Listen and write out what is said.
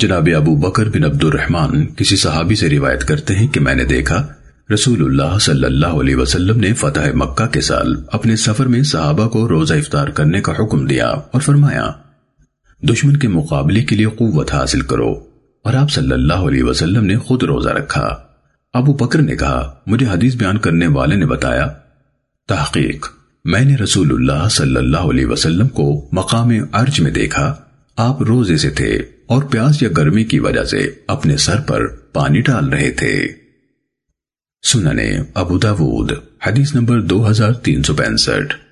جناب ابو بکر بن عبد الرحمن کسی صحابی سے روایت کرتے ہیں کہ میں نے دیکھا، رسول اللہ صلی اللہ علیہ وسلم نے فتح مکہ کے سال اپنے سفر میں صحابہ کو روزہ افطار کرنے کا حکم دیا اور فرمایا، دشمن کے مقابلے کے لیے قوت حاصل کرو اور آپ صلی اللہ علیہ وسلم نے خود روزہ رکھا۔ ابو بکر نے کہا، مجھے حدیث بیان کرنے والے نے بتایا، تحقیق، میں نے رسول اللہ صلی اللہ علیہ وسلم کو مقام عرج میں دیکھا۔ آپ روزے سے تھے اور پیاس یا گرمی کی وجہ سے اپنے سر پر پانی ڈال رہے تھے۔ سننے ابو داود، حدیث نمبر دو ہزار تین سو پینسٹھ۔